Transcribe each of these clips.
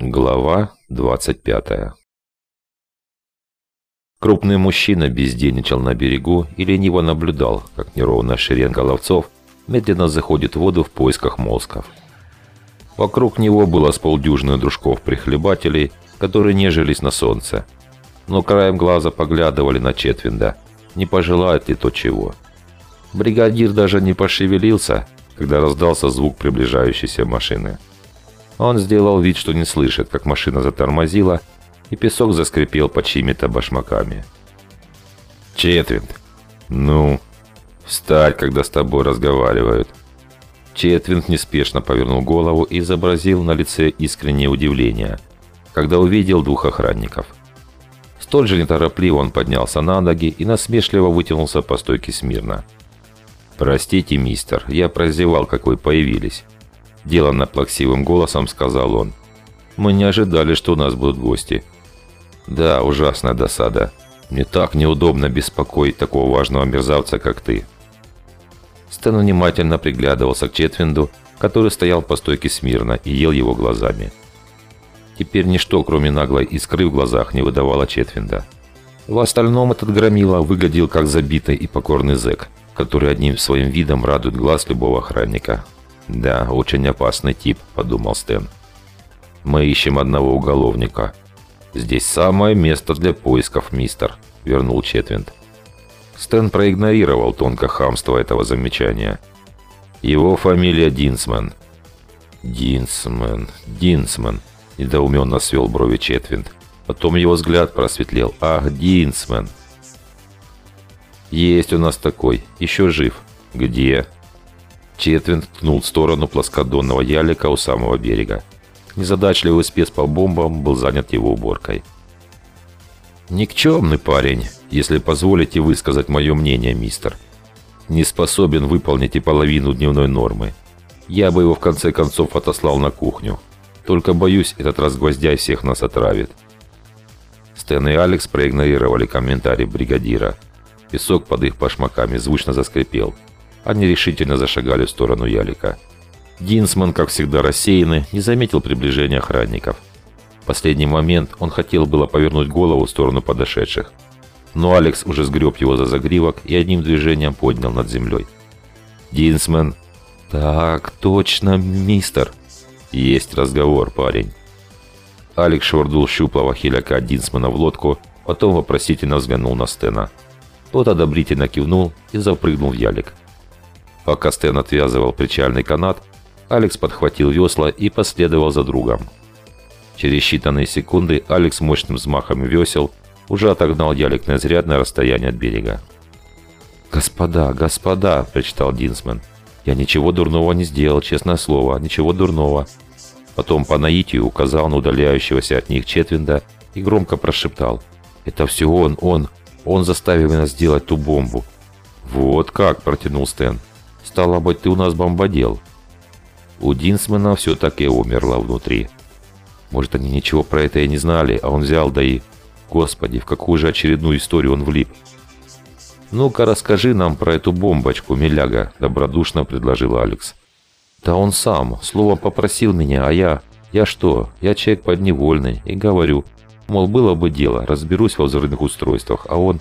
Глава 25 Крупный мужчина бездельничал на берегу и лениво наблюдал, как неровная шеренга ловцов медленно заходит в воду в поисках молсков. Вокруг него было с полдюжины дружков-прихлебателей, которые нежились на солнце. Но краем глаза поглядывали на Четвинда, не пожелает ли то чего. Бригадир даже не пошевелился, когда раздался звук приближающейся машины. Он сделал вид, что не слышит, как машина затормозила, и песок заскрипел под чьими-то башмаками. «Четвинт! Ну, встать, когда с тобой разговаривают!» Четвинт неспешно повернул голову и изобразил на лице искреннее удивление, когда увидел двух охранников. Столь же неторопливо он поднялся на ноги и насмешливо вытянулся по стойке смирно. «Простите, мистер, я прозевал, как вы появились. Деланно плаксивым голосом сказал он. «Мы не ожидали, что у нас будут гости». «Да, ужасная досада. Мне так неудобно беспокоить такого важного мерзавца, как ты». Стэн внимательно приглядывался к Четвинду, который стоял по стойке смирно и ел его глазами. Теперь ничто, кроме наглой искры в глазах, не выдавало Четвинда. В остальном этот громила выглядел как забитый и покорный зэк, который одним своим видом радует глаз любого охранника. «Да, очень опасный тип», — подумал Стэн. «Мы ищем одного уголовника». «Здесь самое место для поисков, мистер», — вернул Четвинд. Стэн проигнорировал тонко хамство этого замечания. «Его фамилия Динсман». «Динсман, Динсман», — недоуменно свел брови Четвинд. Потом его взгляд просветлел. «Ах, Динсман!» «Есть у нас такой. Еще жив». «Где?» Четвин ткнул в сторону плоскодонного ялика у самого берега. Незадачливый спец по бомбам был занят его уборкой. «Никчемный парень, если позволите высказать мое мнение, мистер. Не способен выполнить и половину дневной нормы. Я бы его в конце концов отослал на кухню. Только боюсь, этот разгвоздяй всех нас отравит». Стэн и Алекс проигнорировали комментарий бригадира. Песок под их башмаками звучно заскрипел – они решительно зашагали в сторону Ялика. Динсман, как всегда рассеянный, не заметил приближения охранников. В последний момент он хотел было повернуть голову в сторону подошедших. Но Алекс уже сгреб его за загривок и одним движением поднял над землей. «Динсман!» «Так, точно, мистер!» «Есть разговор, парень!» Алекс швырнул щуплого хиляка Динсмана в лодку, потом вопросительно взглянул на Стена. Тот одобрительно кивнул и запрыгнул в ялик. Пока Стэн отвязывал причальный канат, Алекс подхватил весла и последовал за другом. Через считанные секунды Алекс мощным взмахом весел уже отогнал ялик на изрядное расстояние от берега. «Господа, господа!» – прочитал Динсмен. «Я ничего дурного не сделал, честное слово, ничего дурного». Потом по наитию указал на удаляющегося от них Четвинда и громко прошептал. «Это все он, он, он заставил нас сделать ту бомбу». «Вот как!» – протянул Стэн. Стало быть, ты у нас бомбодел. У Динсмена все так и умерло внутри. Может, они ничего про это и не знали, а он взял, да и... Господи, в какую же очередную историю он влип. «Ну-ка, расскажи нам про эту бомбочку, миляга», – добродушно предложил Алекс. «Да он сам, слово попросил меня, а я... Я что? Я человек подневольный, и говорю, мол, было бы дело, разберусь во взрывных устройствах, а он...»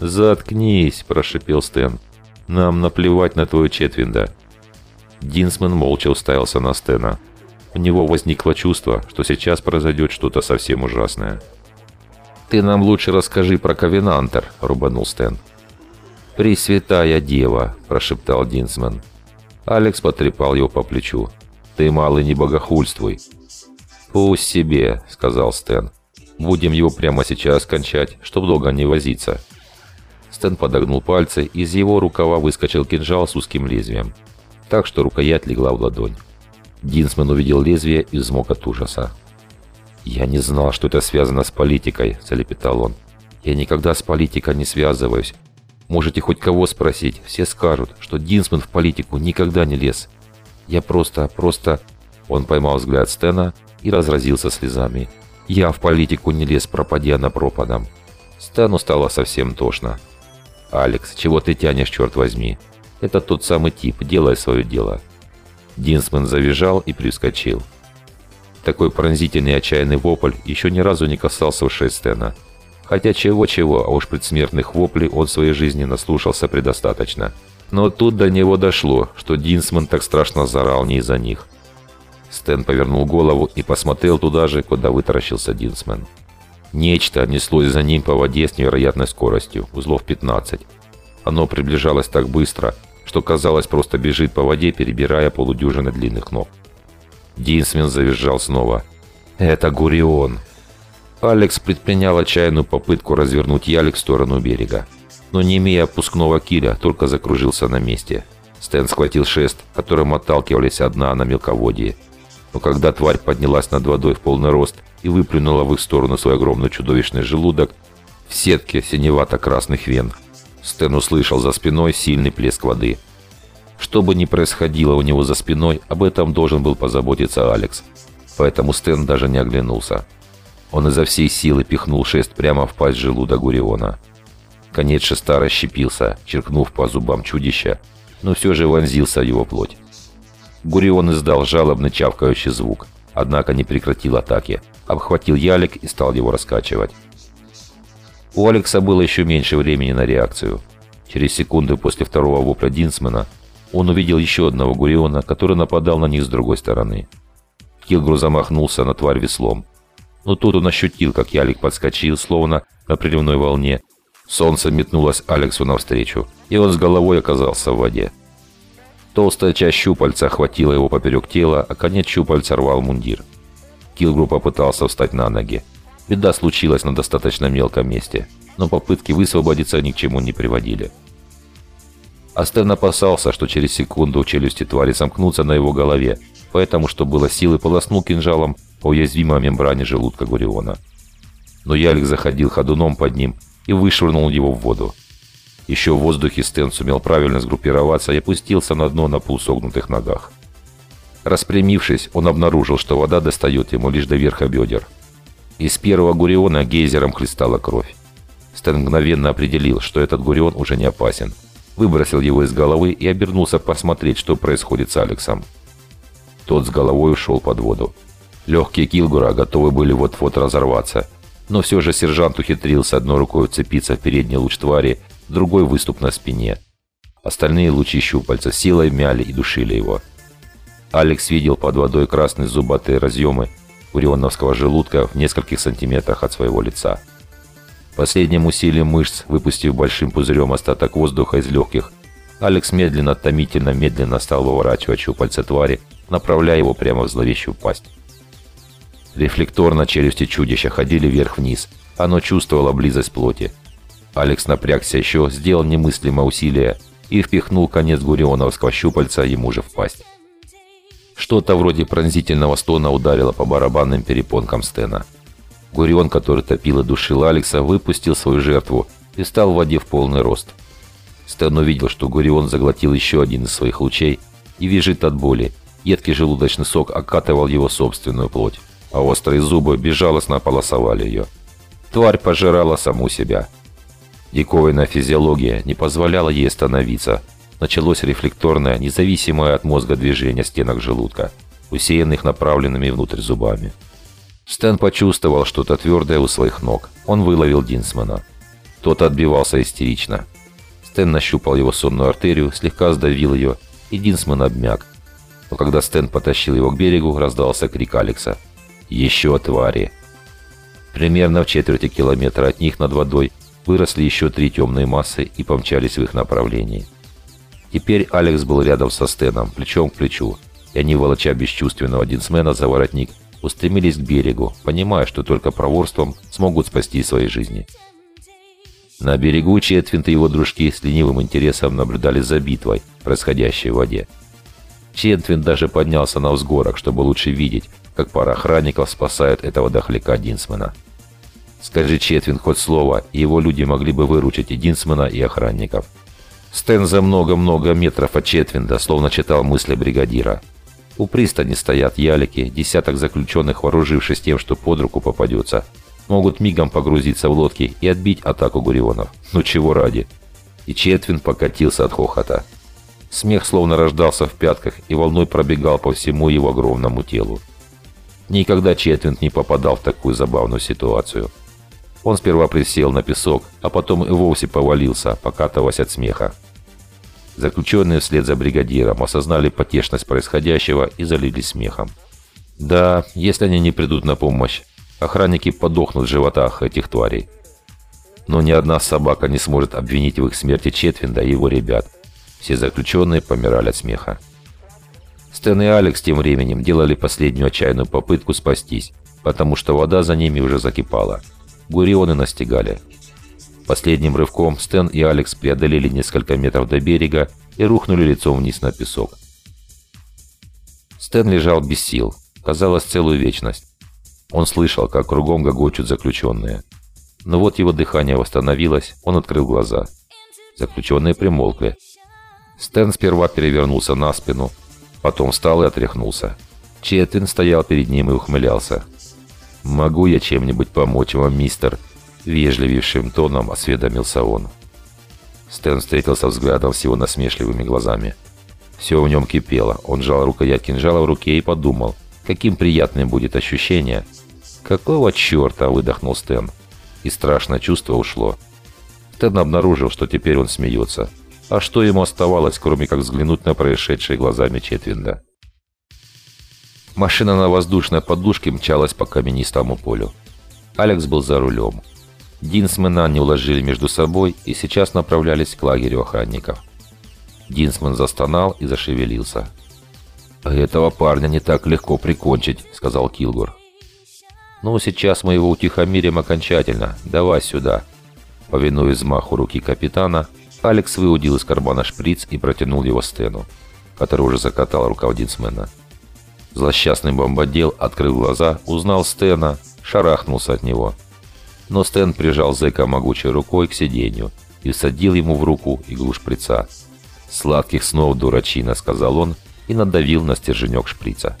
«Заткнись», – прошипел Стэн. Нам наплевать на твою Четвинда». Динсман молча уставился на Стена. У него возникло чувство, что сейчас произойдет что-то совсем ужасное. «Ты нам лучше расскажи про Ковенантер», — рубанул Стэн. «Пресвятая дева», — прошептал Динсман. Алекс потрепал его по плечу. «Ты, малый, не богохульствуй». «Пусть себе», — сказал Стэн. «Будем его прямо сейчас кончать, чтоб долго не возиться». Стэн подогнул пальцы, из его рукава выскочил кинжал с узким лезвием. Так что рукоять легла в ладонь. Динсман увидел лезвие и взмок от ужаса. «Я не знал, что это связано с политикой», – залепетал он. «Я никогда с политикой не связываюсь. Можете хоть кого спросить, все скажут, что Динсман в политику никогда не лез. Я просто, просто...» Он поймал взгляд Стена и разразился слезами. «Я в политику не лез, пропадя на пропадом». Стэну стало совсем тошно. «Алекс, чего ты тянешь, черт возьми? Это тот самый тип, делай свое дело». Динсман завизжал и прискочил. Такой пронзительный отчаянный вопль еще ни разу не касался ушей Стена. Хотя чего-чего, а уж предсмертных воплей он в своей жизни наслушался предостаточно. Но тут до него дошло, что Динсман так страшно зарал не из-за них. Стэн повернул голову и посмотрел туда же, куда вытаращился Динсман. Нечто неслось за ним по воде с невероятной скоростью, узлов 15. Оно приближалось так быстро, что казалось просто бежит по воде, перебирая полудюжины длинных ног. Динсмен завизжал снова. «Это Гурион!» Алекс предпринял отчаянную попытку развернуть ялик в сторону берега. Но не имея опускного киля, только закружился на месте. Стэн схватил шест, которым отталкивались одна на мелководье. Но когда тварь поднялась над водой в полный рост и выплюнула в их сторону свой огромный чудовищный желудок, в сетке синевато-красных вен, Стэн услышал за спиной сильный плеск воды – что бы ни происходило у него за спиной, об этом должен был позаботиться Алекс. Поэтому Стэн даже не оглянулся. Он изо всей силы пихнул шест прямо в пасть желуда Гуриона. Конец шеста расщепился, черкнув по зубам чудища, но все же вонзился в его плоть. Гурион издал жалобный чавкающий звук, однако не прекратил атаки, обхватил ялик и стал его раскачивать. У Алекса было еще меньше времени на реакцию. Через секунду после второго вопля Динсмена он увидел еще одного Гуриона, который нападал на них с другой стороны. Килгру замахнулся на тварь веслом. Но тут он ощутил, как ялик подскочил, словно на приливной волне. Солнце метнулось Алексу навстречу, и он с головой оказался в воде. Толстая часть щупальца охватила его поперек тела, а конец щупальца рвал мундир. Килгру попытался встать на ноги. Беда случилась на достаточно мелком месте, но попытки высвободиться ни к чему не приводили. Астен опасался, что через секунду челюсти твари сомкнутся на его голове, поэтому, что было силы, полоснул кинжалом по уязвимой мембране желудка Гуриона. Но Ялик заходил ходуном под ним и вышвырнул его в воду. Еще в воздухе Стэн сумел правильно сгруппироваться и опустился на дно на полусогнутых ногах. Распрямившись, он обнаружил, что вода достает ему лишь до верха бедер. Из первого Гуриона гейзером хлестала кровь. Стэн мгновенно определил, что этот Гурион уже не опасен – выбросил его из головы и обернулся посмотреть, что происходит с Алексом. Тот с головой ушел под воду. Легкие Килгура готовы были вот-вот разорваться, но все же сержант ухитрился одной рукой вцепиться в передний луч твари, другой выступ на спине. Остальные лучи щупальца силой мяли и душили его. Алекс видел под водой красные зубатые разъемы урионовского желудка в нескольких сантиметрах от своего лица. Последним усилием мышц, выпустив большим пузырем остаток воздуха из легких, Алекс медленно, томительно, медленно стал выворачивать щупальца твари, направляя его прямо в зловещую пасть. Рефлекторно челюсти чудища ходили вверх-вниз. Оно чувствовало близость плоти. Алекс напрягся еще, сделал немыслимое усилие и впихнул конец гурионовского щупальца ему же в пасть. Что-то вроде пронзительного стона ударило по барабанным перепонкам Стена. Гурион, который топил и душил Алекса, выпустил свою жертву и стал в воде в полный рост. Стэн увидел, что Гурион заглотил еще один из своих лучей и визжит от боли. Едкий желудочный сок окатывал его собственную плоть, а острые зубы безжалостно полосовали ее. Тварь пожирала саму себя. Диковинная физиология не позволяла ей остановиться. Началось рефлекторное, независимое от мозга движение стенок желудка, усеянных направленными внутрь зубами. Стэн почувствовал что-то твердое у своих ног. Он выловил Динсмана. Тот отбивался истерично. Стэн нащупал его сонную артерию, слегка сдавил ее, и Динсман обмяк. Но когда Стэн потащил его к берегу, раздался крик Алекса. «Еще твари!» Примерно в четверти километра от них над водой выросли еще три темные массы и помчались в их направлении. Теперь Алекс был рядом со Стэном, плечом к плечу, и они, волоча бесчувственного Динсмена за воротник, устремились к берегу, понимая, что только проворством смогут спасти свои жизни. На берегу Четвинт и его дружки с ленивым интересом наблюдали за битвой, происходящей в воде. Четвинт даже поднялся на взгорок, чтобы лучше видеть, как пара охранников спасают этого дохляка Динсмена. Скажи Четвин хоть слово, и его люди могли бы выручить и Динсмена, и охранников. Стэн за много-много метров от Четвинда словно читал мысли бригадира – у пристани стоят ялики, десяток заключенных, вооружившись тем, что под руку попадется. Могут мигом погрузиться в лодки и отбить атаку гурионов. Ну чего ради? И Четвин покатился от хохота. Смех словно рождался в пятках и волной пробегал по всему его огромному телу. Никогда Четвинд не попадал в такую забавную ситуацию. Он сперва присел на песок, а потом и вовсе повалился, покатываясь от смеха. Заключенные вслед за бригадиром осознали потешность происходящего и залились смехом. Да, если они не придут на помощь, охранники подохнут в животах этих тварей. Но ни одна собака не сможет обвинить в их смерти Четвинда и его ребят. Все заключенные помирали от смеха. Стэн и Алекс тем временем делали последнюю отчаянную попытку спастись, потому что вода за ними уже закипала. Гурионы настигали. Последним рывком Стэн и Алекс преодолели несколько метров до берега и рухнули лицом вниз на песок. Стэн лежал без сил, казалось, целую вечность. Он слышал, как кругом гогочут заключенные. Но вот его дыхание восстановилось, он открыл глаза. Заключенные примолкли. Стэн сперва перевернулся на спину, потом встал и отряхнулся. Четвин стоял перед ним и ухмылялся. «Могу я чем-нибудь помочь вам, мистер?» Вежливейшим тоном осведомился он. Стэн встретился взглядом с его насмешливыми глазами. Все в нем кипело. Он жал рукоять кинжала в руке и подумал, каким приятным будет ощущение. «Какого черта?» – выдохнул Стэн. И страшное чувство ушло. Стэн обнаружил, что теперь он смеется. А что ему оставалось, кроме как взглянуть на происшедшие глазами Четвинда? Машина на воздушной подушке мчалась по каменистому полю. Алекс был за рулем. Динсмена не уложили между собой и сейчас направлялись к лагерю охранников. Динсмен застонал и зашевелился. «Этого парня не так легко прикончить», — сказал Килгур. «Ну, сейчас мы его утихомирим окончательно. Давай сюда». Повинуясь взмаху руки капитана, Алекс выудил из кармана шприц и протянул его Стэну, который уже закатал рукав Динсмена. Злосчастный бомбодел открыл глаза, узнал Стэна, шарахнулся от него — но Стэн прижал зэка могучей рукой к сиденью и всадил ему в руку иглу шприца. «Сладких снов, дурачина!» — сказал он и надавил на стерженек шприца.